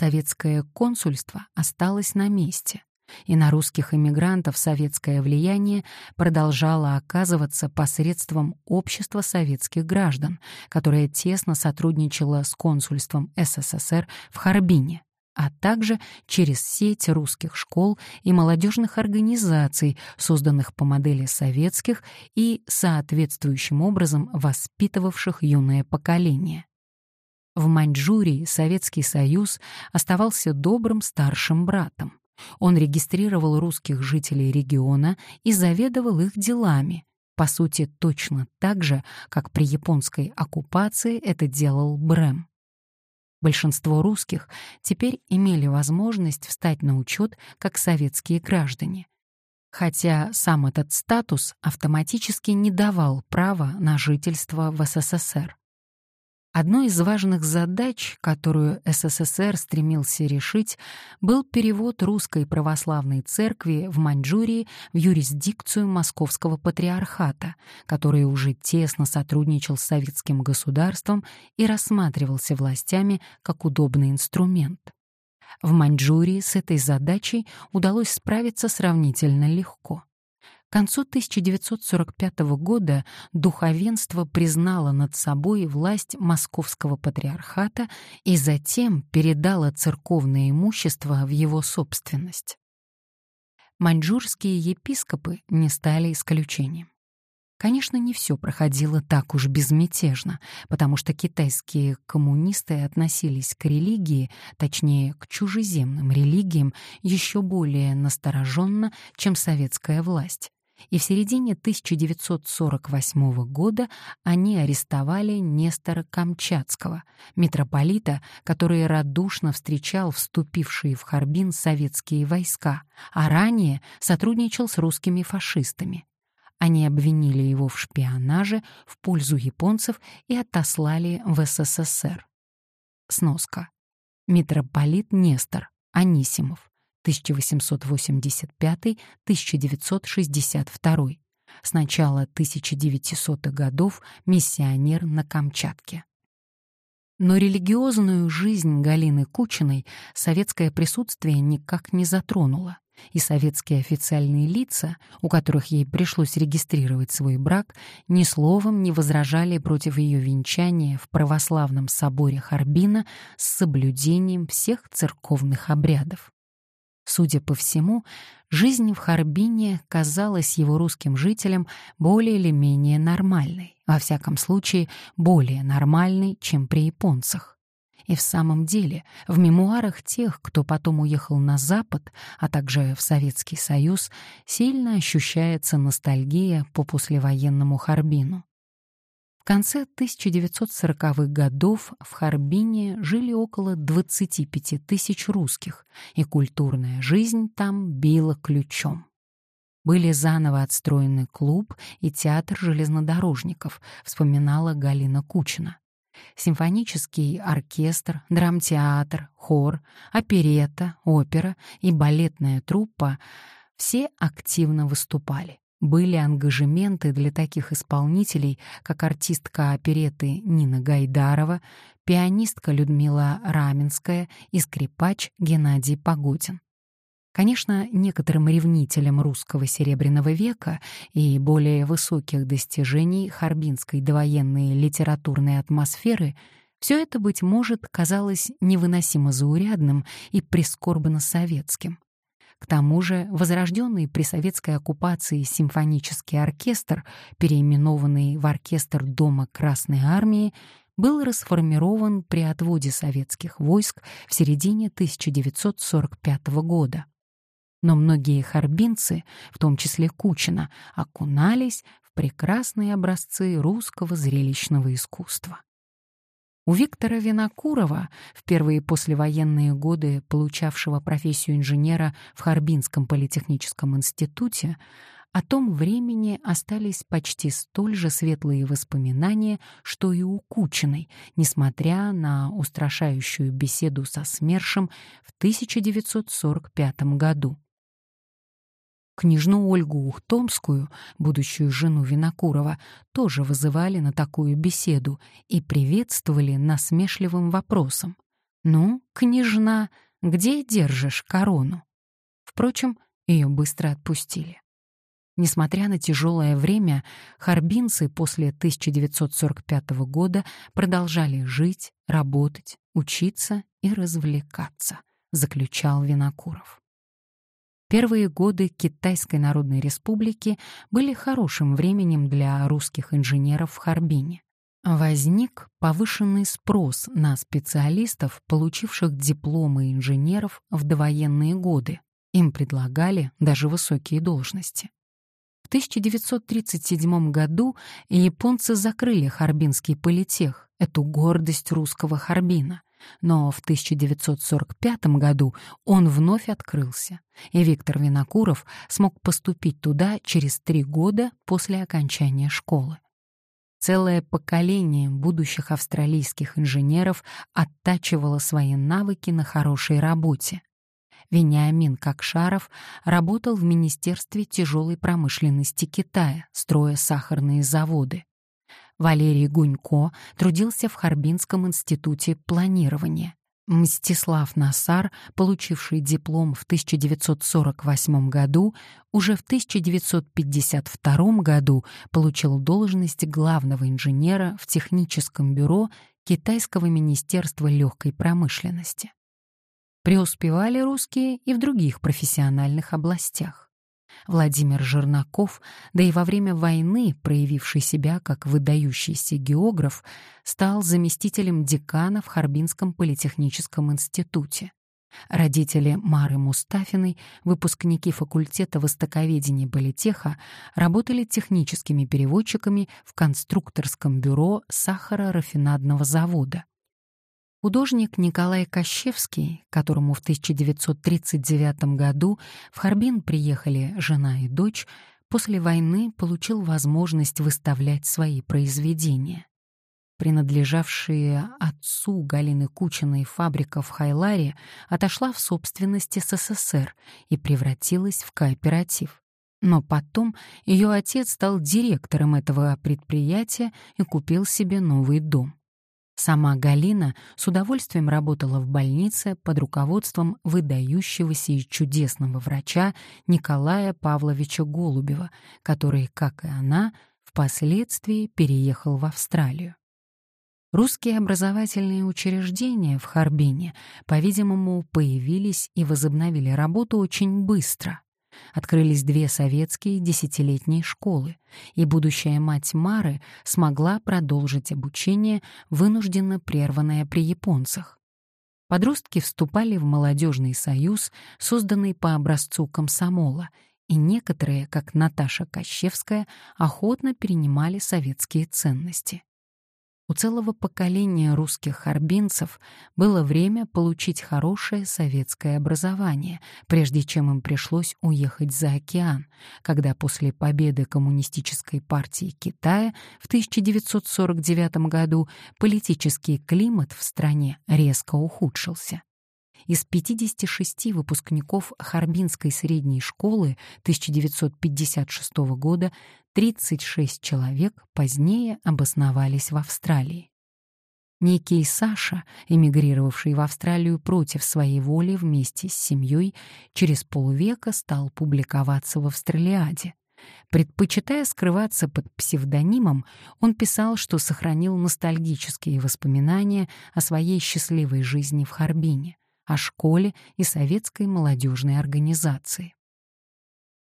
Советское консульство осталось на месте, и на русских эмигрантов советское влияние продолжало оказываться посредством общества советских граждан, которое тесно сотрудничало с консульством СССР в Харбине а также через сеть русских школ и молодежных организаций, созданных по модели советских и соответствующим образом воспитывавших юное поколение. В Маньчжурии Советский Союз оставался добрым старшим братом. Он регистрировал русских жителей региона и заведовал их делами, по сути, точно так же, как при японской оккупации это делал Брэм. Большинство русских теперь имели возможность встать на учет как советские граждане, хотя сам этот статус автоматически не давал права на жительство в СССР. Одной из важных задач, которую СССР стремился решить, был перевод русской православной церкви в Маньчжурии в юрисдикцию Московского патриархата, который уже тесно сотрудничал с советским государством и рассматривался властями как удобный инструмент. В Маньчжурии с этой задачей удалось справиться сравнительно легко. К концу 1945 года духовенство признало над собой власть московского патриархата и затем передало церковное имущество в его собственность. Маньчжурские епископы не стали исключением. Конечно, не все проходило так уж безмятежно, потому что китайские коммунисты относились к религии, точнее, к чужеземным религиям, еще более настороженно, чем советская власть и в середине 1948 года они арестовали Нестора Камчатского, митрополита, который радушно встречал вступившие в Харбин советские войска, а ранее сотрудничал с русскими фашистами. Они обвинили его в шпионаже в пользу японцев и отослали в СССР. Сноска. Митрополит Нестор, Анисимов. 1885-1962. С начала 1900-х годов миссионер на Камчатке. Но религиозную жизнь Галины Кучиной советское присутствие никак не затронуло, и советские официальные лица, у которых ей пришлось регистрировать свой брак, ни словом не возражали против ее венчания в православном соборе Харбина с соблюдением всех церковных обрядов. Судя по всему, жизнь в Харбине казалась его русским жителям более или менее нормальной, во всяком случае, более нормальной, чем при японцах. И в самом деле, в мемуарах тех, кто потом уехал на Запад, а также в Советский Союз, сильно ощущается ностальгия по послевоенному Харбину. Конце 1940-х годов в Харбине жили около 25 тысяч русских, и культурная жизнь там била ключом. Были заново отстроены клуб и театр железнодорожников, вспоминала Галина Кучина. Симфонический оркестр, драмтеатр, хор, оперета, опера и балетная труппа — все активно выступали были ангажементы для таких исполнителей, как артистка опереты Нина Гайдарова, пианистка Людмила Раменская и скрипач Геннадий Погодин. Конечно, некоторым ревнителям русского Серебряного века и более высоких достижений харбинской довоенной литературной атмосферы все это, быть может, казалось невыносимо заурядным и прискорбно советским. К тому же возрожденный при советской оккупации симфонический оркестр, переименованный в оркестр Дома Красной Армии, был расформирован при отводе советских войск в середине 1945 года. Но многие харбинцы, в том числе Кучина, окунались в прекрасные образцы русского зрелищного искусства. У Виктора Винокурова, в первые послевоенные годы получавшего профессию инженера в Харбинском политехническом институте, о том времени остались почти столь же светлые воспоминания, что и у Кучиной, несмотря на устрашающую беседу со СМЕРШем в 1945 году. Княжну Ольгу Ухтомскую, будущую жену Винокурова, тоже вызывали на такую беседу и приветствовали насмешливым вопросом. «Ну, княжна, где держишь корону?» Впрочем, ее быстро отпустили. Несмотря на тяжелое время, харбинцы после 1945 года продолжали жить, работать, учиться и развлекаться, заключал Винокуров. Первые годы Китайской Народной Республики были хорошим временем для русских инженеров в Харбине. Возник повышенный спрос на специалистов, получивших дипломы инженеров в довоенные годы. Им предлагали даже высокие должности. В 1937 году японцы закрыли Харбинский политех, эту гордость русского Харбина. Но в 1945 году он вновь открылся, и Виктор Винокуров смог поступить туда через три года после окончания школы. Целое поколение будущих австралийских инженеров оттачивало свои навыки на хорошей работе. Вениамин Кокшаров работал в Министерстве тяжелой промышленности Китая, строя сахарные заводы. Валерий Гунько трудился в Харбинском институте планирования. Мстислав Насар, получивший диплом в 1948 году, уже в 1952 году получил должность главного инженера в техническом бюро Китайского министерства легкой промышленности. Преуспевали русские и в других профессиональных областях. Владимир Жернаков, да и во время войны, проявивший себя как выдающийся географ, стал заместителем декана в Харбинском политехническом институте. Родители Мары Мустафиной, выпускники факультета востоковедения политеха, работали техническими переводчиками в конструкторском бюро сахарорафинадного завода. Художник Николай Кощевский, которому в 1939 году в Харбин приехали жена и дочь, после войны получил возможность выставлять свои произведения. Принадлежавшая отцу Галины Кучиной фабрика в Хайларе отошла в собственность СССР и превратилась в кооператив. Но потом ее отец стал директором этого предприятия и купил себе новый дом. Сама Галина с удовольствием работала в больнице под руководством выдающегося и чудесного врача Николая Павловича Голубева, который, как и она, впоследствии переехал в Австралию. Русские образовательные учреждения в Харбине, по-видимому, появились и возобновили работу очень быстро открылись две советские десятилетние школы, и будущая мать Мары смогла продолжить обучение, вынужденно прерванное при японцах. Подростки вступали в молодежный союз, созданный по образцу комсомола, и некоторые, как Наташа Кощевская, охотно перенимали советские ценности. У целого поколения русских харбинцев было время получить хорошее советское образование, прежде чем им пришлось уехать за океан, когда после победы Коммунистической партии Китая в 1949 году политический климат в стране резко ухудшился. Из 56 выпускников Харбинской средней школы 1956 года 36 человек позднее обосновались в Австралии. Некий Саша, эмигрировавший в Австралию против своей воли вместе с семьей, через полвека стал публиковаться в Австралиаде. Предпочитая скрываться под псевдонимом, он писал, что сохранил ностальгические воспоминания о своей счастливой жизни в Харбине о школе и советской молодежной организации.